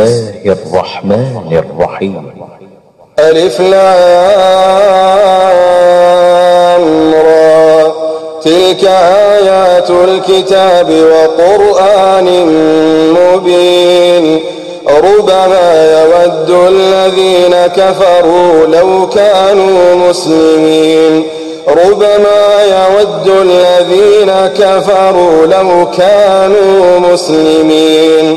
الله الرحمن الرحيم. ألف لام را. تلك آيات الكتاب وقرآن مبين. ربما يود الذين كفروا لو كانوا مسلمين. ربما يود الذين كفروا لو كانوا مسلمين.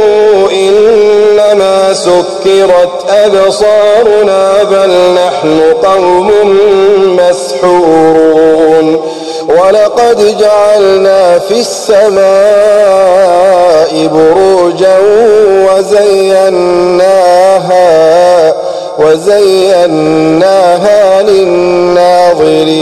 سكرت أبصارنا بل نحن قوم مسحورون ولقد جعلنا في السماء بروجا وزيناها وزيناها للناظرين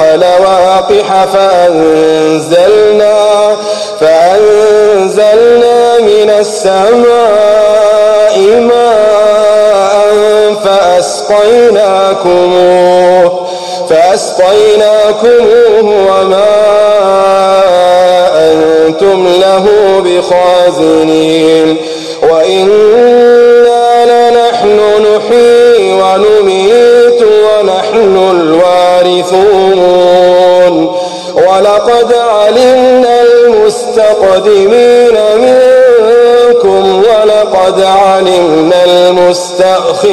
لواقح فأنزلنا فأنزلنا من السماء ماء فأسقيناكموه فأسقيناكموه وما أنتم له بخازنين وإنا ولقد علمنا المستقدمين منكم ولقد علمنا المستأخرين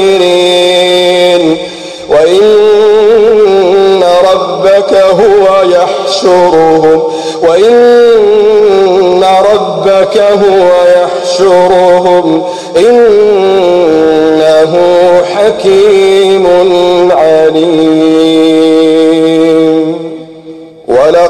وإن ربك هو يحشرهم وإن ربك هو يحشرهم إنه حكيم عليم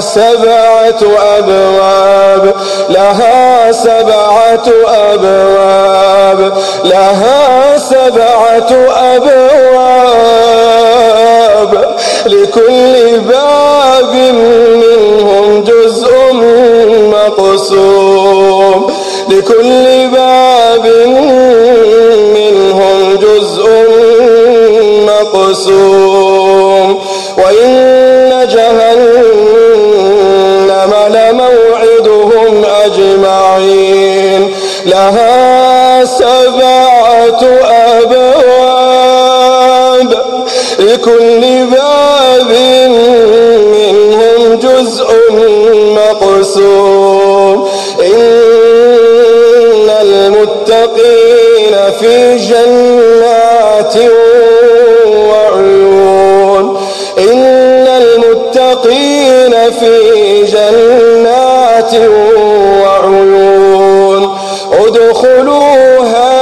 سبعة أبواب لها سبعة أبواب لها سبعة أبواب. لكل باب منهم جزء مقسوم. لكل باب المتقين في جنات وعيون. إن المتقين في جنات وعيون. ادخلوها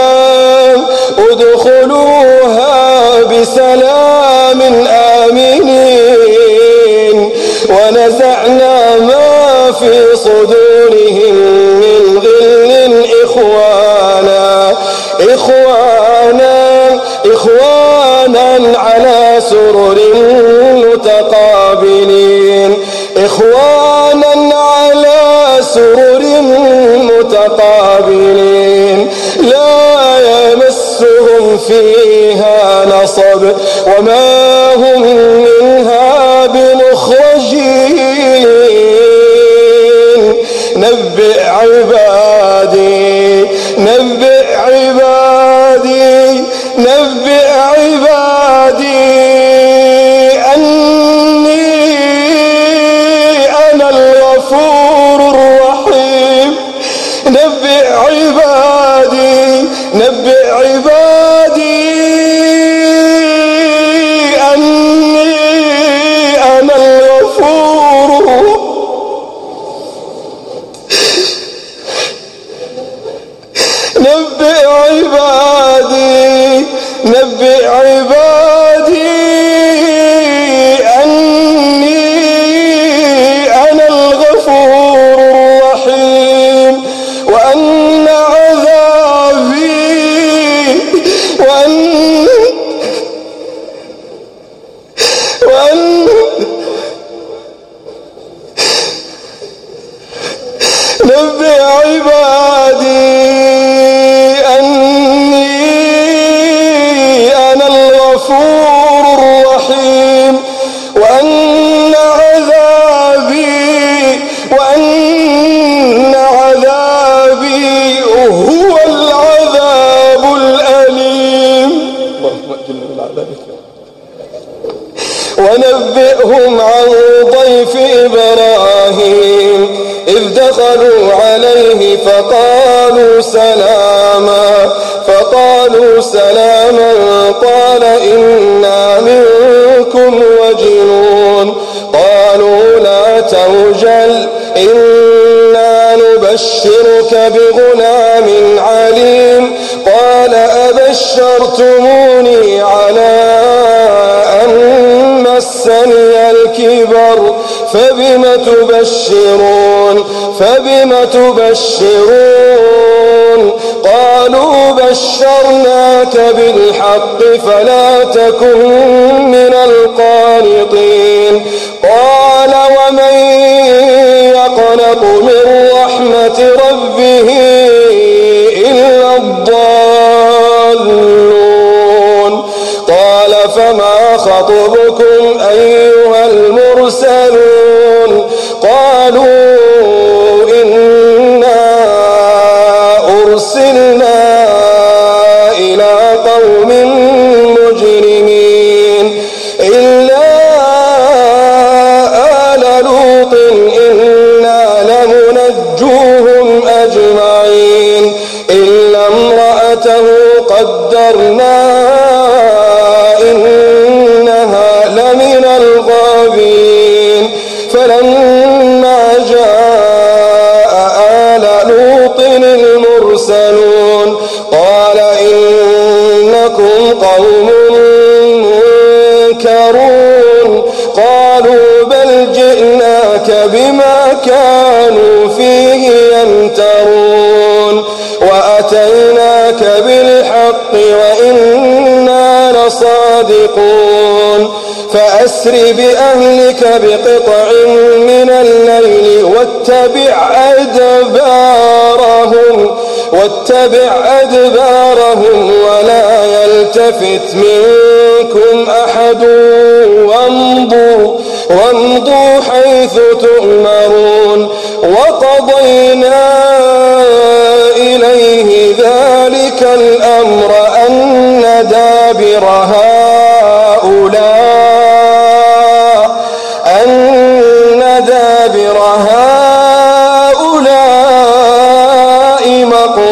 ادخلوها بسلام آمنين. ونزعنا ما في صدورهم سرر متقابلين. إخوانا على سرر متقابلين. لا يمسهم فيها نصب وما هم منها بمخرجين. نبئ عبادي أبشرتموني على مسني الكبر فبم تبشرون؟ فبم تبشرون؟ قالوا بشرناك بالحق فلا تكن من القانطين. فما خطبكم أيها المرسلون؟ قالوا لمن الغابين فلما فأسر بأهلك بقطع من الليل واتبع أدبارهم واتبع أدبارهم ولا يلتفت منكم أحد. وامضوا وامضوا حيث تؤمرون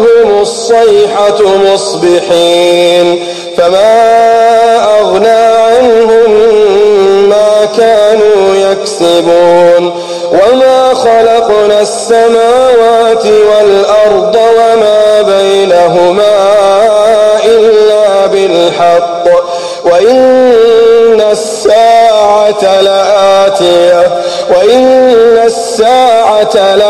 فأخذتهم الصيحة مصبحين فما أغنى عنهم ما كانوا يكسبون وما خلقنا السماوات والأرض وما بينهما إلا بالحق وإن الساعة لآتية وإن الساعة لآتية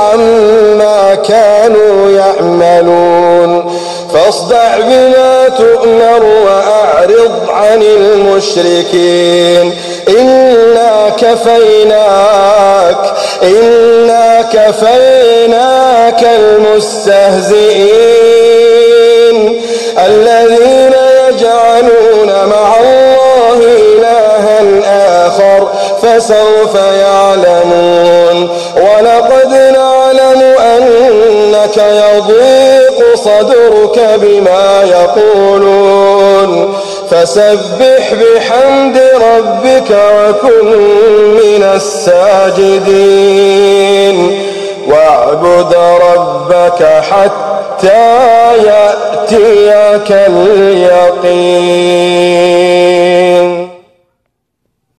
كانوا يعملون. فاصدع بما تؤمر وأعرض عن المشركين. إنا كفيناك إنا كفيناك المستهزئين. الذين يجعلون مع الله إلها آخر فسوف يعلمون. ولقد صدرك بما يقولون. فسبح بحمد ربك وكن من الساجدين. واعبد ربك حتى يأتيك اليقين.